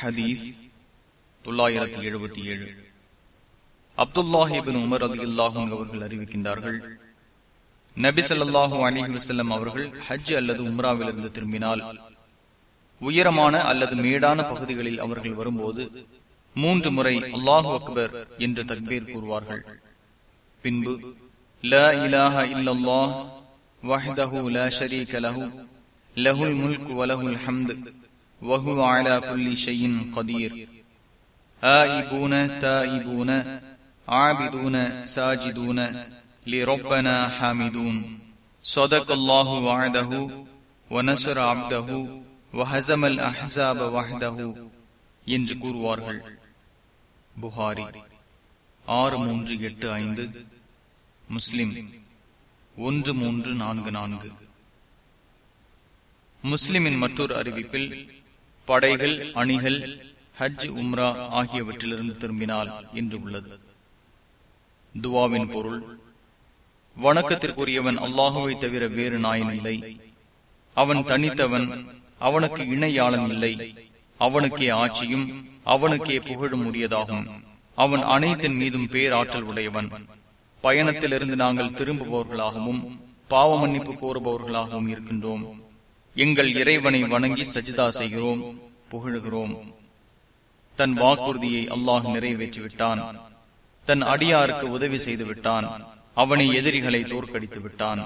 ஹதீஸ் தொள்ளாயிரத்தி எழுபத்தி ஏழு. அப்துல்லாஹிபின் உமர் அலி அல்லாஹும் அவர்கள் அறிவிக்கின்றார்கள் நபி ஸல்லல்லாஹு அலிஹி வசல்லம் அவர்கள் ஹஜ் அல்லது உம்ராவிலிருந்து திரும்பினால் உயரமான அல்லது மேடான பகுதிகளில் அவர்கள் வரும்போது மூன்று முறை அல்லாஹு அக்பர் என்று தக்பீர் கூறுவார்கள். பின்பு ல இலாஹ இல்லல்லாஹ் வஹ்தஹு ல ஷரீக லஹு லஹுல் முல்க் வலஹுல் ஹம்து وهو على كل شيء قدير آئبون تائبون عابدون ساجدون لربنا حامدون صدق الله وعده ونصر عبده وهزم الأحزاب وحده என்று கூறுவார்கள் புகாரி ஆறு மூன்று எட்டு ஐந்து முஸ்லிம் ஒன்று மூன்று நான்கு நான்கு முஸ்லிமின் மற்றொரு அறிவிப்பில் படைகள் அணிகள் ஹஜ் உம்ரா ஆகியவற்றிலிருந்து திரும்பினால் என்று உள்ளது. துவாவின் பொருள் வணக்கத்திற்குரியவன் அல்லாஹுவை தவிர வேறு நாயன் இல்லை. அவன் தனித்தவன் அவனுக்கு இணையாளன் இல்லை. அவனுக்கே ஆட்சியும் அவனுக்கே புகழும் உரியதாகும். அவன் அனைத்தின் மீதும் பேராற்றல் உடையவன். பயணத்திலிருந்து நாங்கள் திரும்புபவர்களாகவும் பாவ மன்னிப்பு கோருபவர்களாகவும் இருக்கின்றோம். எங்கள் இறைவனை வணங்கி சஜிதா செய்கிறோம் புகழுகிறோம். தன் வாக்குறுதியை அல்லாஹ் நிறைவேற்றி விட்டான் தன் அடியாருக்கு உதவி செய்து விட்டான் அவனை எதிரிகளை தோற்கடித்து விட்டான்